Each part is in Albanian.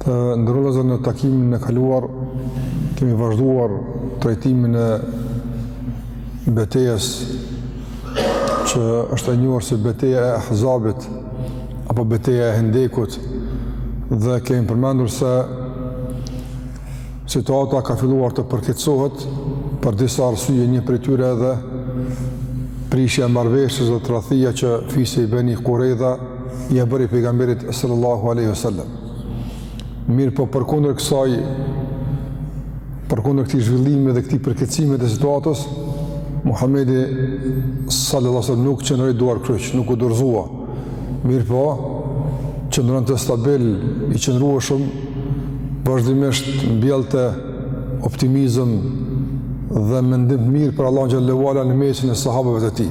Të nderuar vëllezër në takimin e kaluar, kemi vazhduar trajtimin e betejes që është e njohër si beteja e Ahzabit apo beteja e Hendekut dhe kemi përmendur se situata ka filluar të përkeqësohet për disa arsye një prej tyre edhe prishja e marrëveshjes dhe tradhtia që fisi i Beni Kurejdha ia bëri pejgamberit sallallahu alaihi wasallam. Mirëpo përkundër kësaj përkundër këtij zhvillimi dhe këtij përkeqësimi të situatës, Muhamedi sallallahu alaihi wasallam nuk qëndroi duarkryq, nuk u dorëzua. Mirëpo qëndronte stabil, i qëndrueshëm, vazhdimisht mbjellte optimizëm dhe mendim të mirë për Allahun xhel-le ue ala në mesin e sahabëve të tij.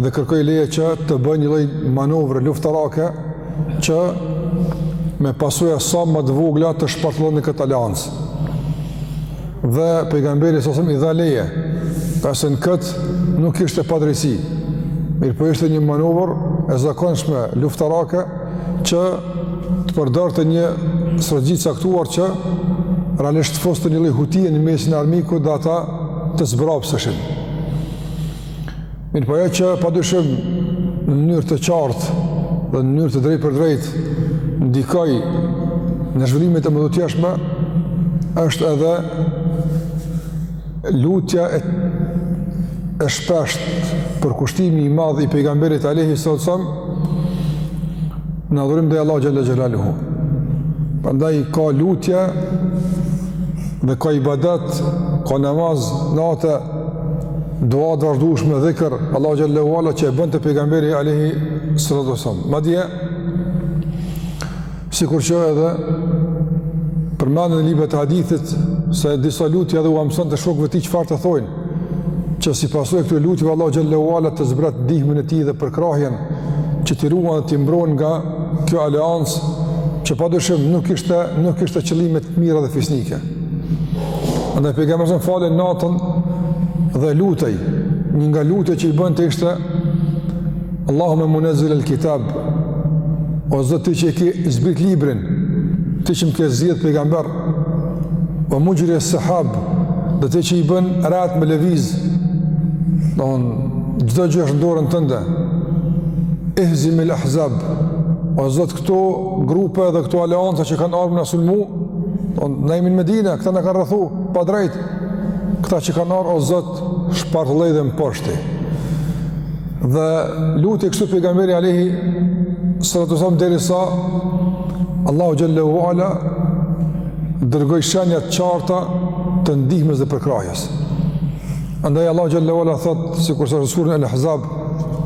dhe kërkoi leje që të bëjë një lloj manovre luftarake që me pasoja sa më të vogla të shpartallojnë këtë aleancë. Dhe pejgamberi sasëm i dha leje, pasi në këtë nuk ishte padrejtësi, mirëpo ishte një manovër e zakonshme luftarake që të përdorte një strategji të caktuar që realisht të fuste një lloj hutie në mesin e armikut dhe ata të zbrapseshin. Mirëpo ajo që pa dyshim në mënyrë të qartë dhe në mënyrë të drejtpërdrejtë ndikoi në zhvillimet e mëtutjeshme është edhe lutja e, e shpeshtë, përkushtimi i madh i pejgamberit alejhi salatu ve selam në adhurim ndaj Allahut xhel-le xhelaluhu. Prandaj ka lutje dhe ka ibadet, ka namaz nate, Dua të vazhdueshme dhikr, Allahu xhel-le ue ala që e bënte pejgamberi alejhi salatu ve selam. Madje sikur që edhe përmenden në librat e hadithit se disa lutje edhe ua mësonte shokëve të tij çfarë të thojnë që si pasojë e këtyre lutjeve Allahu xhel-le ue ala të zbret ndihmën e tij dhe përkrahjen që t'i ruan dhe t'i mbron nga kjo aleancë që padyshim nuk ishte nuk ishte qëllime të mira dhe fisnike. Andaj pejgamberi sa falej natën dhe lutej. Një nga lutjet që i bënte ishte Allahumma munzil al-kitab. O Zot ti që ke zbrit librin, ti që më ke zgjedh pejgamber. O mujri as-sahab, dhe ti që i bën retë me lëviz. Don çdo gjë është në dorën tënde. Ihzim al-ahzab. O Zot këto grupe dhe këto aleanca që kanë ardhur në sulmu, na jemi në Medinë, këta na kanë rrethu pa drejt. Këta që kanë ardhur o Zot, shpartëlloi dhe mposhti. Dhe lutej kështu pejgamberi alayhi sallallahu alaihi wasallam derisa Allahu xhallahu ala dërgoi shenja të qarta të ndihmës dhe përkrahjes. Andaj Allahu xhallahu ala thot sikurse në surën Al-Ahzab,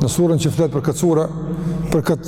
në surën që flet për këtë sure, për këtë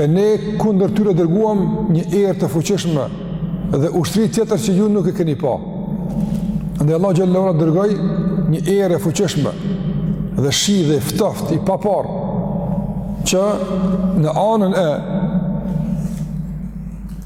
e ne kundër tyre dërguam një erë të fuqishme dhe ushtri tjetër që ju nuk e keni pa. Ndaj Allah xhelle ve ala dërgoi një erë e fuqishme dhe shi dhe ftoft i paparë që në anën e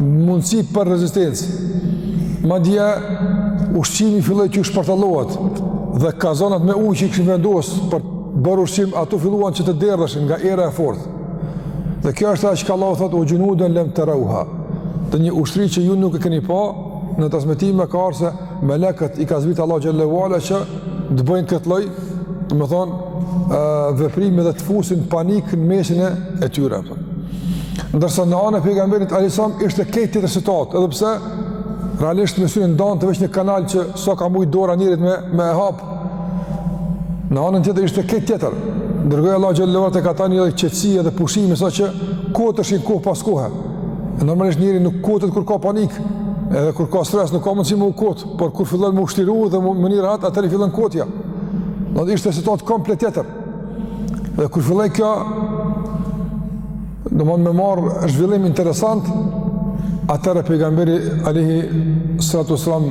mundësi për rezistencë. Madje, ushqimi filloj që u shpartallohet dhe kazanat me ujë që i kishin vendos për t'bërë ushqim, ato filluan që të derdheshin nga era e fortë. Dhe kjo është ajo që ka Allahu thotë, ue xhunuden lem terauha. Dhe një ushtri që ju nuk e keni pa, në transmetime ka ardh se melekët i ka zbrit Allah xhelle ve ala që të bëjnë këtë lloj, domethënë, veprime dhe të fusin panik në mesin e tyre. Ndërsa në anën e pejgamberit alejhi selam ishte krejt tjetër situatë, edhe pse realisht mes tyre i ndante veç një kanal që sa ka mujt dora e njeriut me, me e hapë, në anën tjetër ishte krejt tjetër. Dërgoi Allah xhelle ve ala tek ata një qetësi edhe pushim, sa që koteshin kohë pas kohë. Normalisht njeri nuk kotet kur ka panik, edhe kur ka stres, nuk ka mundësi me u kot. Por kur fillon me u çliru dhe me, me ni rahat, atëherë i fillon kotja. Domethënë ishte situatë komplet tjetër. Dhe kur filloj kjo, domethënë me marrë zhvillim interesant, atëherë pejgamberi alejhi salatu ue selam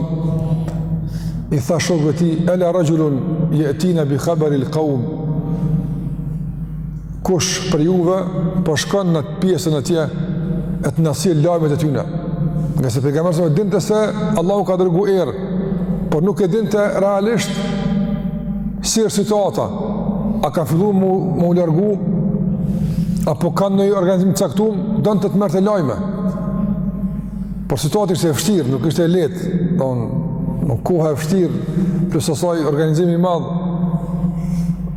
i tha shokëve të tij, Ela raxhulun je'tina bi haberil kaum. Kush prej juve po shkon në atë pjesën atje e të na sjell lajmet e tyne? Ngase pejgamberi alejhi selam dinte se Allahu ka dërgu erë, por nuk e dinte realisht si është situata. A ka fillu me u, me u largu, apo kanë ndonjë organizim të caktum, donte të merrte lajme. Po situata ishte e vështirë, nuk ishte e lehtë, domethënë koha e vështirë, plus asaj organizimi i madh,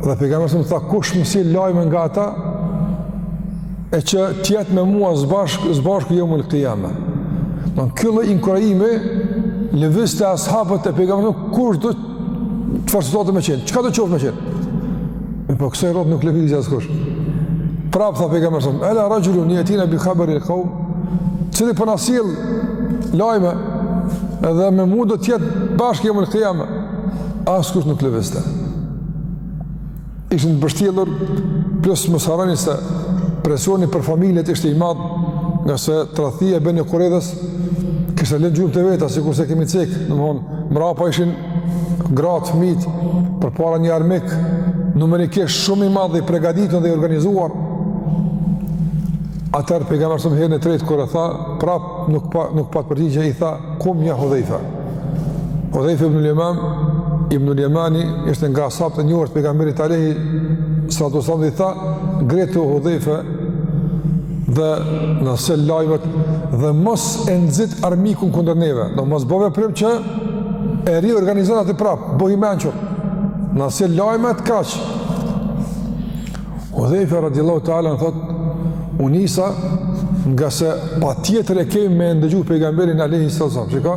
dhe pejgamberi alejhi selam tha, kush më sjell lajme nga ata, e që të jetë me mua s'bashku, s'bashku jeumul kijame. Domethënë ky lloj inkurajimi i lëvizte as'habët e pejgamberit alejhi selam, kush do të Çfarë situatë me qenë, çka do qoftë me qenë? E po kësaj radhe nuk lëvizi askush. Prapë, tha pejgamberi alejhi selam, ela raxhulun je'tina bi haberil kaum, cili po na sjell lajme, edhe me mu do t'jetë bashkë jeumul kijame, askush nuk lëvizte. Ishin të vështirur, plus mos harroni se presioni për familjet ishte i madh, ngase tradhtia e Beni Kurejdhës, kishte lënë gjurmët e veta, sikurse kemi cek, domethënë, mrapa ishin gratë, fmijt, përpara një armik, numerikisht shumë i madh dhe i pregaditun dhe i organizuar, atëherë pejgamberi a.s. herën e tretë, kur e tha, prap, nuk pa nuk pat përgjigje i tha kum ja Hudhejfe. Hudhejfe ibnul Jeman ibnul Jemani ishte nga sahabët e njohur të pejgamberit alejhi salatu ve selam dhe i tha ngritu Hudhejfe dhe na sjell lajmet dhe mos e nxit armikun kundër neve, do mos bëj veprim që e riorganizon atë prap, bëhu i mençur. Na sjell lajmet kaq. Hudhejfe radiallahu ta'ala anhu thot, u nisa ngase patjetër e ke me e ndëgju pejgamberin alejhi selam, çka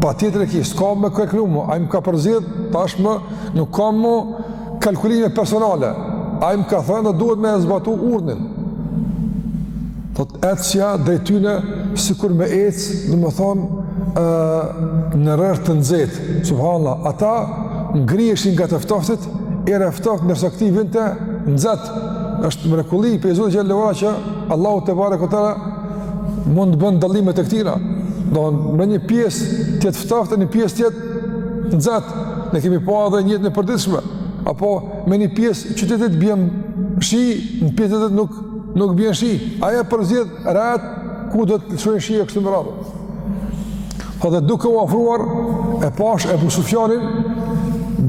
patjetër e ki, s'ka me kërku mu, ai m'ka përzgjedh, tashmë, nuk ka mo kalkulime personale, ai m'ka thënë dhe duhet me e zbatu urdhnin. Thotë ecja drejt tyne, sikur me ecë, domethonë, në rërë të nxehtë, subhanallah, ata ngrieshin nga të ftoftit, era ftoft ndërsa këtij i vinte nxehtë, është mrekulli, pej Zotit xhele ve ala që Allahu tebareke ve teala mund të bën dalimet e këtilla, domethonë një pjesë të jetë ftoft e një pjesë të jetë nxehtë, ne kemi pa edhe në jetën e përditshme, apo në një pjesë qytetit bjen shi, në pjesë nuk Nuk bjen shi, ai e përzgjedh retë ku do të lëshojnë shi e kështu me radhë. Thotë dhe duke u afruar, e pash Ebu Sufjanin,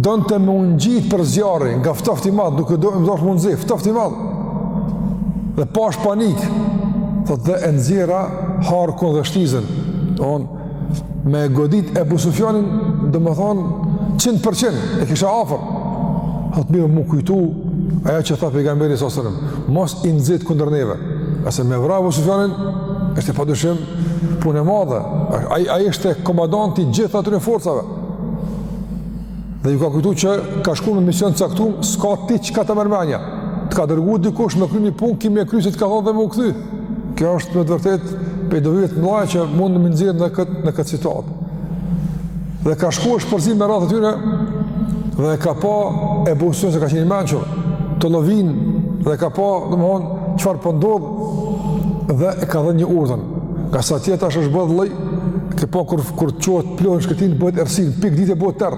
donte m'u ngjit për zjarri, nga ftofti i madh, duke do, mundohej m'u nxe, ftoft i madh. Dhe pash panik, thotë dhe e nxora harkun dhe shtizën. Unë, me godit Ebu Sufjanin, domethonë, qind për qind, e kisha afër. Thotë mirëpo m'u kujtu, ajo që tha pejgamberi s.a.v.s., mos i nxit kundër neve, se me vra Ebu Sufjanin, është padyshim punë e madhe, ai është komandanti i gjithë atyre forcave. Dhe iu ka kujtu që ka shku me mision të caktum, s'ka ti çka ta merr menja. Të ka dërguar dikush me kry një punë, ki me kry si të ka thonë dhe me u kthy. Kjo është me të vërtet prej dobive të mdhaja që mund ne me i nxjerr në këtë, në këtë situatë. Dhe ka shku është përzi me radhët e tyre dhe ka pa Ebu Sufjani se ka qenë i mençur, tollovinë dhe ka pa, domethonë, çfarë po ndodh dhe e ka dhënë një urdhën. Ngase tash është bë gjithlloj, ke pa kur, kur të çohet pluhuri në shkretinë, bëhet errsinë, pik dite bëhet terr.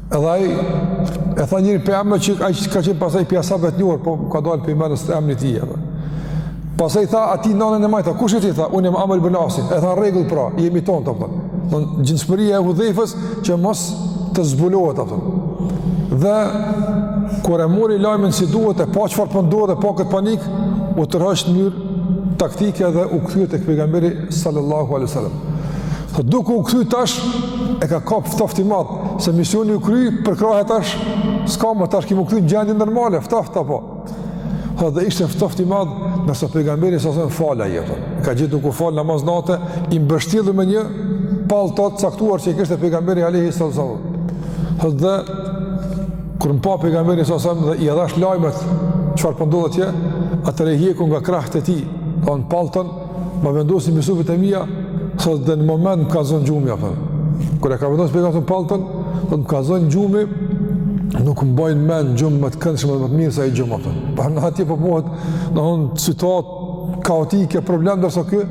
Edhe ai e tha njëri për emër që ai ka qenë pastaj prej as'habëve të njohur, po m'ka dalë prej mendjes emri i tij. Pastaj tha atij në anën e majtë, kush je ti tha? Unë jam Amr ibn Asi. E tha rregull pra, jemi tonët, a kupton. Domethon gjindshmëria e Hudhejfës që mos të zbulohet, a kupton. Dhe kur e mori lajmin si duhet e pa çfarë po ndodhte, pa kët panik, u tërhoq në mënyrë taktike dhe u kthye tek pejgamberi sallallahu alaihi wasallam. Po duke u kthy tash e ka kap ftoft i madh se misioni u kry për krahë tash s'ka më tash kemi kthy në gjendje normale ftoft, a kupton. Po dhe ishte ftoft i madh ndërsa pejgamberi alejhi selam falej. E ka gjet duke fal namaz nate i mbështjellë me një pallto të caktuar që kishte pejgamberi alayhi sallallahu. Po dhe kur më pa pejgamberi alejhi selam dhe i dhash lajmet çfarë po ndodh atje atëherë e hjeku nga krahët e tij, domethon pallton, ma vendosi mbi supet e mia, thot dhe në moment më ka zonë gjumi, a kupton. Kur e ka vendos pejgamberi pallton, thot më ka zonë gjumi, nuk mbaj në men gjumë më të këndshme dhe më të mirë se ai gjumë, a kupton. Pra atje po bohet, domethon, situatë kaotike, problem, ndërsa ky,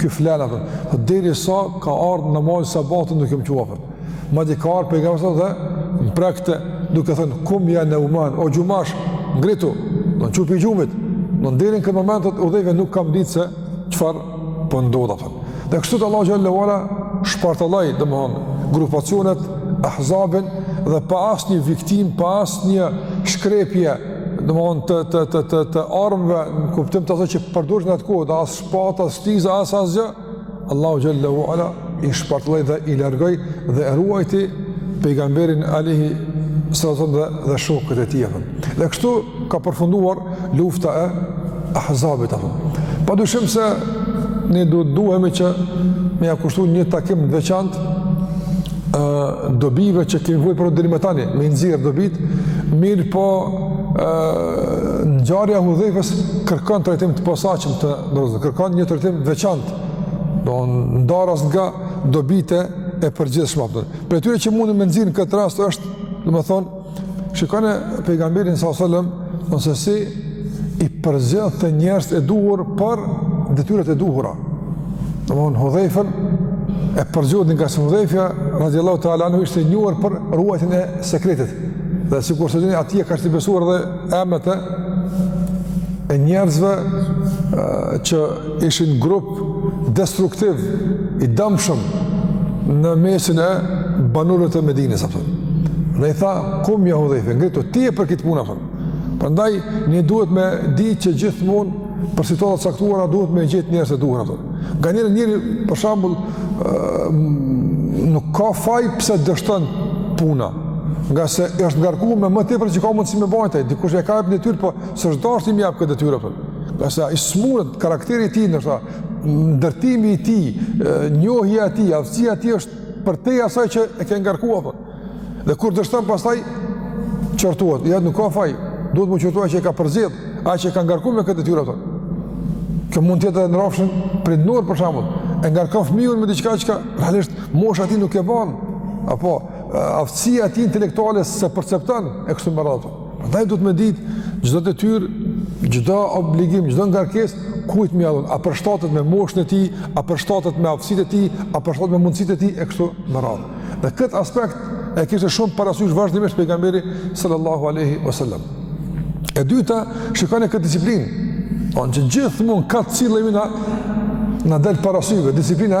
ky flen, a kupton. Thot, derisa ka ardhë namazi i sabahut, nuk jam çu, a kupton. Madje ka ardhur pejgamberi alejhi selam dhe më prekte duke thënë kum ja neuman o gjumash ngritu, domethon çu prej gjumit. Domethon deri në këtë moment thot Hudhejfe nuk kam ditë se çfarë po ndodh, a kupton. Dhe kështu të Allahu xhele ve ala shpartalloi domthon grupacionet Ahzabin dhe pa asnjë viktim, pa asnjë shkrepje domthon të të të të të armëve në kuptim të asaj që përdorin atë kohë, as shpatë, as shtiza, as asgjë. Allahu xhele ve ala i shpartalloi dhe i largoi dhe e ruajti pejgamberin alejhi selam dhe dhe shokët e tij. Dhe kështu ka përfunduar lufta e Ahzabit, a kupton. Pa dyshim se ne do të duhemi që me ja kushtu një takim të veçantë ë dobive që kemi mujt për deri më tani me i nxjerr dobitë, mirëpo ë ngjarja e Hudhejfës kërkon trajtim të posaçëm të Domethon kërkon një trajtim të veçantë. Domethon ndaras nga dobitë e përgjithshme. Prej atyre që mund me i nxjerr në këtë rast është, domethënë, shikoni pejgamberin sallallahu alejhi ve selam, se si i përzgjidhte njerëzit e duhur për detyrat e duhura. Domthon Hudhejfën e përzgjodhi ngase Hudhejfja radiallahu ta'ala anhu ishte i njohur për ruajtjen e sekretit. Dhe sikurse e dini atij ia kishte besuar dhe emnat e njerëzve që ishin grup destruktiv i dëmshëm në mesin e banorëve të Medinës, a kupton. Dhe i tha, "Kum ja Hudhejfe, ngritu ti je për këtë punë, a kupton." Prandaj ne duhet me di që gjithmonë për situata të caktuara duhet me gjetë njerëzit e duhur, a kupton. Nganjëherë njeri për shembull nuk ka faj pse dështon puna. nga se është ngarku me më tepër se ç'ka mundësi me bajt ai, dikush e ka, e për një detyrë, po s'është dashtë me ia japë këtë detyrë, ngase i smurët, karakteri i tij, nështë, ndërtimi i tij, njohja e tij, aftësia e tij është përtej asaj që e ke ngarku, për. dhe kur dështon pasaj, qortohet, ai nuk ka faj, duhet me u qortu ai që e ka përzit, ai që e ka ngarku me këtë detyrë, për. Kjo mund të jetë edhe në rrafshin prindëror për shambull, e ngarkon fëmijën me diçka çka, realisht, mosha e tij nuk e banë, apo, aftësia e tij intelektuale s'e percepton e kështu me radhë. Prandaj duhet me ditë çdo detyrë, çdo obligim, çdo ngarkesë kujt me ia lanë, a përshtatet me moshën e tij, a përshtatet me aftësitë e tij, a përshtatet me mundësitë e tij e kështu me radhë. Dhe këtë aspekt e kishte shumë parasysh vazhdimisht pejgamberi sallallahu alaihi wasallam. E dyta, shikoni këtë disiplinë. On që gjithmonë kah cilemi na na del para syve disiplina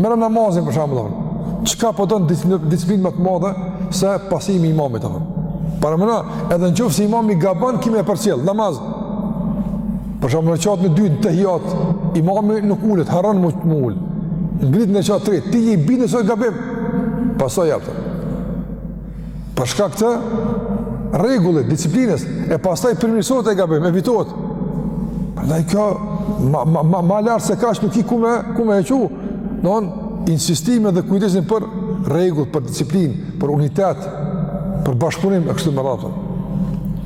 Merrëm namazin për shembull. Çka po don disiplinë më të madhe se pasimi i imamit apo? Paramendo, edhe në qoftë se imami gaban, ki me e përcjell n'namaz. Për shembull n'rekatin e dytë, ettehijat, imami nuk ulet, harron m'u ul. Ngrihet n'rekat të tretë, ti i bindesh n'asoj gabim, pasaj jepë. Për shkak të rregullit, disiplinës e pastaj përmirësohet ai gabim, evitohet. Prandaj kjo ma ma ma, ma lart se kaq nuk ki ku me, ku me e çu. Në insistimin dhe kujdesin për rregull, për disiplinë, për unitet, për bashkëpunim e kështu me radhë.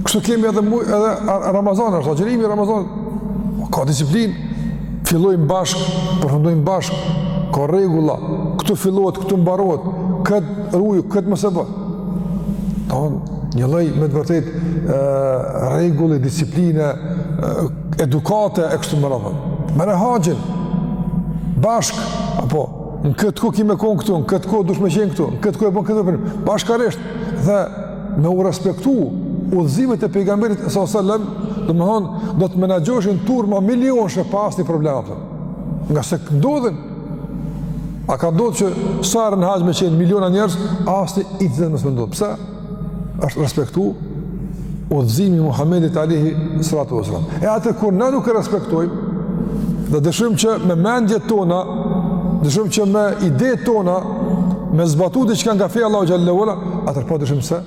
Kështu kemi edhe, edhe Ramazanin, është agjërimi i Ramazanit. ka disiplinë, fillojmë bashkë, përfundojmë bashkë, ka rregulla, këtu fillohet, këtu mbarohet, këtë ruju, këtë mos e bo. Domethonë, një lloj me të vërtet rregulli, disipline, edukate, e kështu me radhë. Merre haxhin, bashkë, apo, në këtë kohë ki me konë këtu, në këtë kohë duhesh me qenë këtu, në këtë kohë e bën këtë punë, bashkërisht, dhe me u respektu udhëzimet e pejgamberit sallallahu alajhi wasallam, domthon do të menaxhoshin turma milionëshe pa asnjë problem apo. Ngase ndodhin, A ka ndodhë që sa herë n'haxh me qenë miliona njerëz, asni incident mos me ndodhë. Pse? S'është respektu udhëzimi i Muhammedit alejhi salatu wasallam. E atëherë kur ne nuk e respektojmë, dhe dëshirojmë që me mendjet tona, dëshirojmë që me ide tona, me zbatu diçka nga feja e Allahut xhelle ue ala, atër pa dyshim se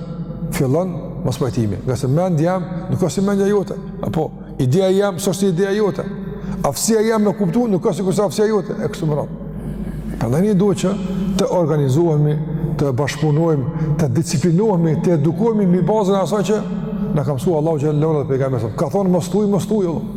fillon mospajtimi. Ngase mendja jem, nuk është si mendja jote. Apo, ideja jem s'është si ideja jote. Aftësia jem me kuptu, nuk është sikurse aftësia jote. E kështu me radhë. Prandaj duhet që të organizohemi, të bashkëpunojmë, të disiplinohemi, të edukohemi mbi bazën e asaj që na ka msu Allahu xhelle ue ala dhe pejgamberi. Ka thonë, mos thuj, mos thuj, Allah.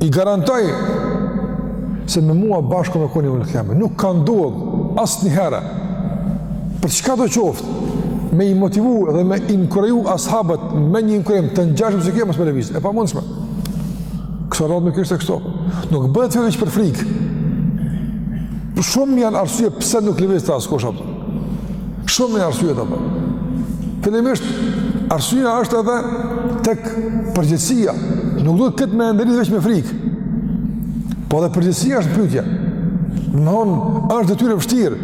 I garantoj se me mua bashkë me kon unë kemi. Nuk ka ndodhë asnjëherë. Për çkado qoftë, me i motivu dhe me inkuraju ashabët me një inkurajim të ngjashëm që këta mos me lëvizë. E pamundshme. Kësaj radhe nuk ishte kështu. Nuk bëhet fjalë për frikë. Shumë janë arsyet pse nuk lëvizte askush. Shumë janë arsyet, apo. Fillimisht, arsyeja është edhe tek përgjegjësia. Nuk duhet këtë me ndërlidh veç me frikë. Po edhe përgjegjësia është në pyetje. Domethënë, është detyrë e vështirë.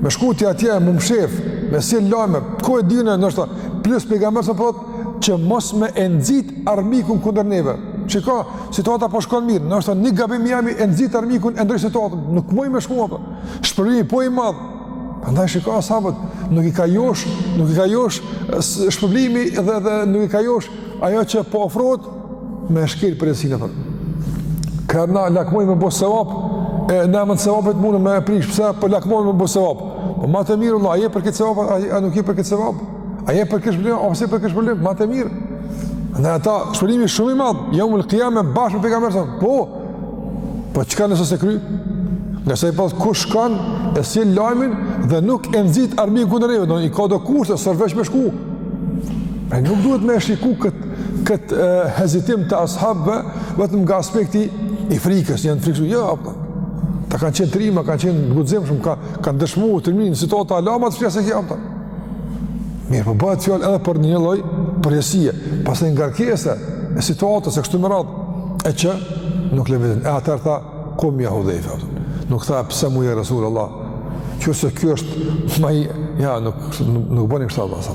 Me shku ti atje, me u mshefë, me sjell lajme, ku e di, ndoshta, plus Pejgamberi po thotë që mos me e nxit armikun kundër neve. Çka, situata po shkon mirë, ndoshta, një gabim i jemi e nxit armikun, e ndërron situatën, nuk muj me shku, apo, shpërblimi po i madh, Prandaj shiko ashabët, nuk i ka josh, nuk i ka josh shpërblimi dhe, dhe nuk i ka josh ajo që po ofrohet me shkel përgjegjësinë, apo. Ka herë na lakmojmë me bo sevap, e në emën sevapit mun me e prish, pse po lakmoj me bo sevap. Po mate mirë, Allah, a je për këtë sevap, a, a nuk je për këtë sevap? A je për këtë shpërblim, apo s'je për këtë shpërblim, mate mirë. Në ata, shpërblimi shumë i madh, jam më lëkja me bashkë me Pejgamberin, sa, po, po çka nëse s'e kry? Nga se i pas, ku shkon, e sjell lajmin, dhe nuk e nxit armikun kundër neve, i ka do kushte, s'o veç me shku. E nuk duhet me shiku këtë kët, hezitim të ashabëve, vetëm nga aspekti i frikës, janë frikësu, jo, apo. Ata kanë qenë trima, kanë qenë të guximshëm, ka, kanë dëshmu, trimni në situata hala ma të kqija se kjo, apo. Mirëpo bëhet fjalë edhe për një lloj përgjegjësie, pastaj ngarkese, e situatës, e kështu me radhë, e që nuk lëvizin. E atëherë tha, kum ja Hudhejfe, nuk tha, pse mu ja Resulallah, ço se ky është, ma i, jo, nuk, nuk, nuk bënin kështu Allah, sa.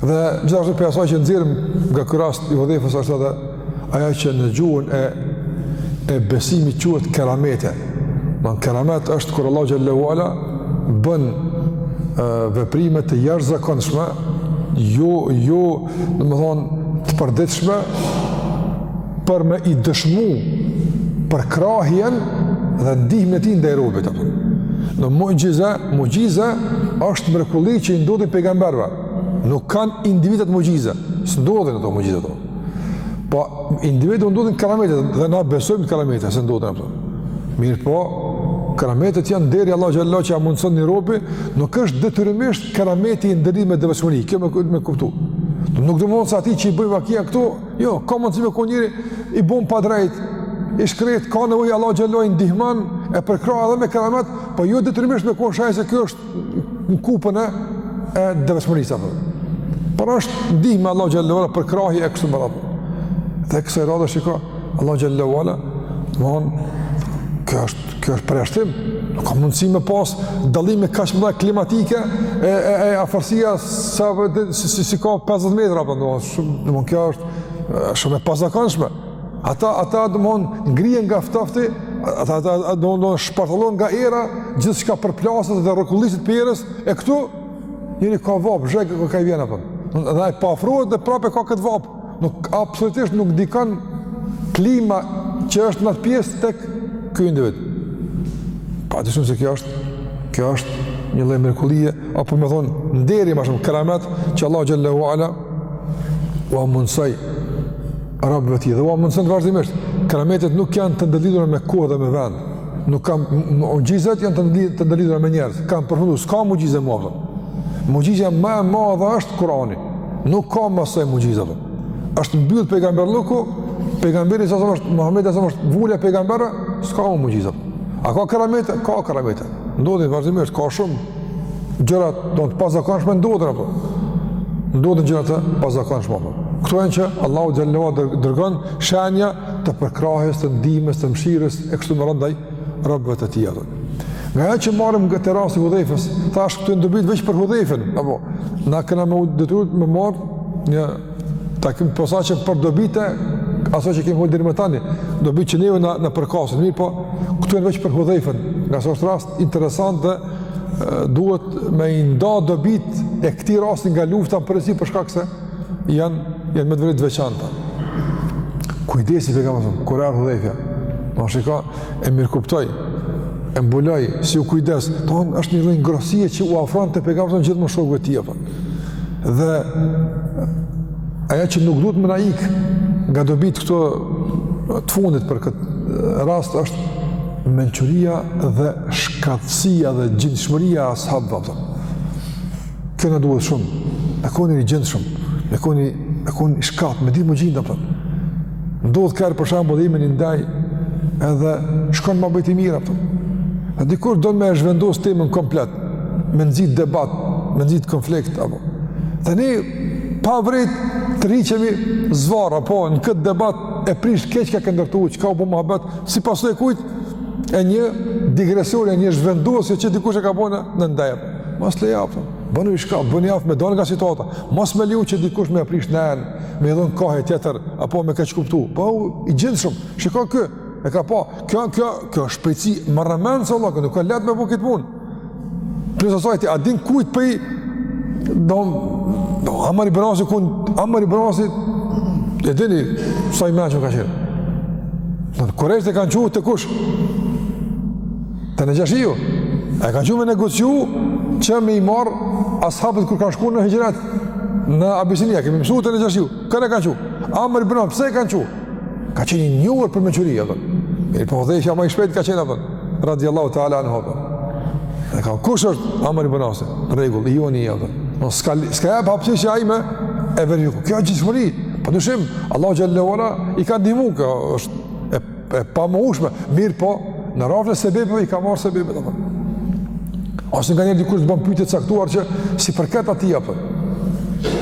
Dhe gjithashtu prej asaj që nxjerrim nga ky rast i Hudhejfës është edhe ajo që në gjuhën e e besimit quhet keramete. Domethënë keramet është kur Allahu xhelle ue ala bën veprime të jashtëzakonshme, jo jo domethënë të përditshme për me i dëshmu përkrahjen dhe ndihmën e tij ndaj robit apo. Domethënë muxhize, muxhize është mrekulli që i ndodhin pejgamberëve. Nuk kanë individët muxhize, s'ndodhin ato muxhize ato. Po individit i ndodhin kerametet dhe na besojmë te kerametet se ndodhin ato. Mirëpo, kerametet janë deri Allahu xhelle ue ala që ia mundëson një robi, nuk është detyrimisht Kerameti i nderi me devotshmëri, kjo me, me kuptu. Nuk do me thonë se atij që i bën vakia këtu, jo, ka mundësi me kon njëri i bom padrejt, i shkretë, ka nevojë Allahu xhelle i ndihmon, e përkrah edhe me keramet, po jo jo detyrimisht me kon shenj se kjo është në kupën e, e devotshmërisë, apo. Por është ndihmë e Allahut xhelle, përkrahje e kështu me radhë. Dhe kësaj radhe shiko, Allahu xhelle ve ala, domethonë, kjo është, kjo është përjashtim, nuk ka mundësi me pas dallime kaq të mëdha klimatike e, e, e afërsia sa, si, si, s'i ka 50 metra, apo, domethonë, kjo është shumë e pazakonshme. Ata, ata, domethonë, ngrihen nga ftofti, ata, ata, ata, domethonë, shpartallohen nga era, gjithçka përplaset dhe rrokulliset prej erës, e këtu, njëri ka vapë, zheg, ka i vjen, apo. Dhe ai po afrohet dhe prapë ka këtë vapë, Nuk absolutisht nuk ndikon klima që është në atë pjesë tek ky individ. Pa dyshim se kjo është, kjo është një lloj mrekullie, apo me thonë, nderi ma shumë, keramet, që Allahu xhelle ve ala, ua mundësoi robëve të tij, dhe ua mundëson vazhdimisht, kerametet nuk janë të ndërlidhura me kohë dhe me vend, nuk ka, muxhizet janë të ndërlidhura me njerëz, kanë përfundu, s'ka muxhize ma, muxhizja ma e madhe është Kurani, Nuk ka mas asaj muxhize apo. Është mbyll pejgamberlluku, Pejgamberi a.s. është Muhamedi a.s. është vula e pejgamberëve, s'ka më muxhize. A ka keramete? Ka keramete. Ndodhin vazhdimisht, ka shumë gjëra domethonë të pazakonshme ndodhin apo. Ndodhin gjëra të pazakonshme apo. Këto janë që Allahu xhelle ve ala dërgon shenja të përkrahjes, të ndihmës, të mëshirës e kështu me radhë robëve të tij. Nga ajo që marrim nga te rasti i Hudhejfes, thashë këtu janë dobitë veç për Hudhejfen, apo na kena m'u detyru me marrë një takim posaçëm për dobitë asaj që kemi fol deri më tani, dobitë që neve na na përkasin. Mirëpo këtu janë veç për Hudhejfen, ngase është rast interesant dhe duhet me i nda dobitë e këtij rasti nga lufta në përgjithësi për shkak se janë janë me të vërtetë të veçanta. Kujdesi i Pejgamberit a.s., kur erdh Hudhejfja, e shikoi, e mirëkuptoi, e mbuloi, si u kujdes, domethonë është një lloj ngrohtësie që u afronte Pejgamberi a.s. gjithmonë shokëve të tij, a kupton. Dhe ajo që nuk duhet me na ikë, nga dobitë këto të fundit për këtë rast është mençuria dhe shkathtësia dhe gjindshmëria e as'habëve, a kupton. Kjo na duhet shumë, me kon i gjindshëm, me kon, me kon i shkathët, me di m'u gjind, a kupton. Ndodh ka herë për shembull dhe je me një ndejë, edhe shkon muhabeti mirë, a kupton. E dikush don me e zhvendos temën komplet, me nxit debat, me nxit konflikt, a kupton. Dhe ne, pa vërejt, tërhiqemi zvarrë, apo, në këtë debat, e prish krejt çka ke ndërtu, çka u bo muhabet, si pasojë e kujt, e një digresioni, e një zhvendosje që dikush e ka bo në, në ndejë. Mos le japë, bënu i shka, bënu i aftë me dalë nga situata, mos me leju që dikush me e prish në enë, me i dhënë kahje tjetër, apo me keqkuptu, po i gjithë shumë, shiko kë, e ka pa, kjo, kjo, kjo shpejtësi, më rëmenë së Allah, nuk a lehtë me bo këtë punë, plus asaj ti, a din kujt pëj, do, do, Amr ibn Asi, kur, Amr ibn Asi, e dini, sa i mençëm ka qenë, kurejshët e kanë çu te kush, Te Nexhashiu, e kanë çu me negociu që me i marrë ashabët kur kanë shku në hixhret, në Abisinia, kemi mësu te Nexhashiu, kënd e kanë çu? Amr ibn Asin, pse e kanë çu? Ka qenë i njohur për mençuri, edhe. E po dhe isha ma i shpejt ka qenë, edhe. Radiallahu ta'ala anhu. E ka, kush është Amr ibn Asi? Rregull, i joni, edhe. Në s'ka, s'ka jap hapësirë ai me e verjuku. Kjo është gjithë mëri. Pa dyshim, Allahu xhele ve ala i ka ndihmu, kjo është e pamohushme, mirëpo, në rrafshin e sebebeve i ka marrë sebebet, apo. Ose nganjëherë dikush të bën pyetje të caktuar që s'i përket atij, apo.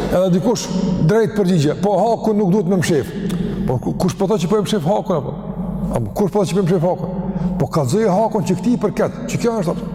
Edhe dikush drejt përgjigje, po hakun nuk duhet me mshef. Po kush po thotë që po e mshef hakun, apo? Apo, kush po thotë që po e mshef hakun? Po kallxoja hakun që këtij i përket, që kjo është, apo.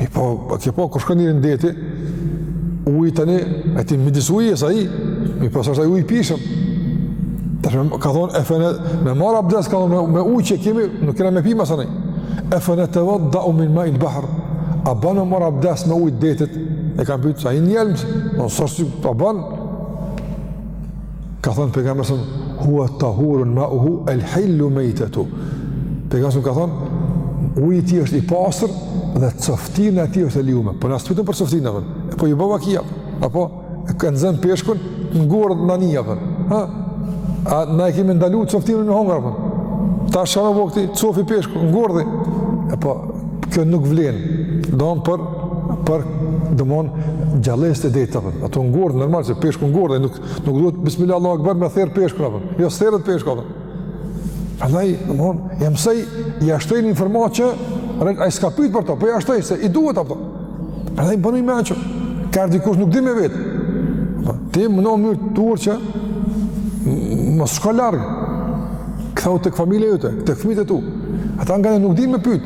Mirëpo, atje po, kur shkon njeri në deti, ujë tani, e ti midis ujë, e sa i, mirëpo, s'është ujë i pijshëm. Të shumë, ka thonë, efe, me marrë abdes, ka thonë, me, me ujë që kemi, nuk kena me pi masanej. Efenetevadau min mail bahr, a bon me marrë abdes me ujë detit, e kam pëjtë, se a i njelmët, në sërë si, a bon, Ka thënë pejgamberi sa huwa tahurun ma'uhu al-hillu maytatu. Pejgamberi ka thënë uji i tij është i pastër dhe coftina e tij është e lejume. Po na sfidon për coftinë apo? Po i bën vakia. Apo e kanë zën peshkun ngordht nanji apo? Ha. A na e kemi ndaluar coftinën me hongër apo? Tash erdh vakti cofi peshku në gurë. Apo kjo nuk vlen. Don për për domon gjallesë të detit apo? Ato ngordhin normal se peshku ngordh nuk Nuk duhet bismillah Allahu Akbar me therë peshkun apo. Jo theret peshku apo. Prandaj, domthon, ja mësoj, ja shtoj informatë që rreth ai s'ka pyet për to, po ja shtoj se i duhet apo. Prandaj bënu i mençëm kur dikush nuk di me vet. Po ti me një mënyrë të urtë që mos shko larg. Kthehu tek familja jote, tek fëmijët e tu. Ata nganjëherë nuk din me pyet.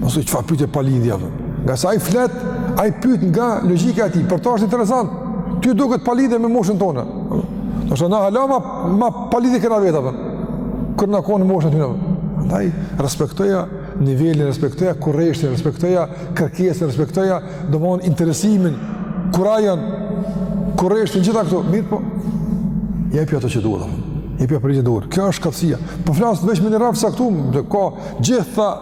Mos i çfarë pyetje pa lidhje apo. Ngase ai flet, ai pyet nga logjika e tij, për to është interesant. Ty duket pa lidhje me moshën tonë. Ndoshta na hala ma, ma pa lidhje kena vetë apo. Kur na kanë moshën tonë. Andaj respektoja nivelin, respektoja kureshtjen, respektoja kërkesën, respektoja domon interesimin, kurajon, kureshtjen gjitha këto. Mirëpo. Jepi ato që duhet. Jepi apo rrije dorë. Kjo është shkathtësia. Po flas vetëm në rrafsh a këtu, ka gjitha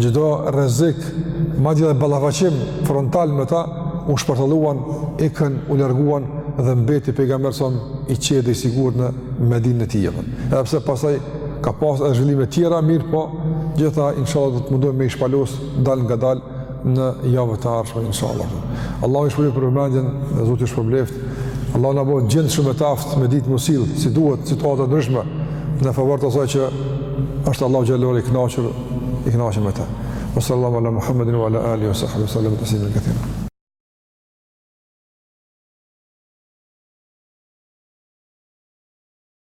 Çdo rrezik, madje edhe ballafaqim frontal me ta, u shpartalluan, ikën, u larguan dhe mbeti pejgamberi s.a.v.s. i qetë dhe i sigurt në Medinë e tij. Edhe pse pastaj ka pas edhe zhvillime të tjera, mirëpo, gjitha inshallah do të mundojmë me i shpalos dalngadal në javët e ardhshme inshallah. Allahu ju shpërbleftë për vëmendjen, Zoti ju shpërbleft. Allahu na bëftë gjindshëm e të aftë me ditë me u sill, si duhet n'situata të ndryshme në favor të asaj që është Allahu xhallahu i kënaqur, i kënaqur me te. Sallallahu ala Muhammedin wa ala alihi wa sahbihi sallam tasliman kathira.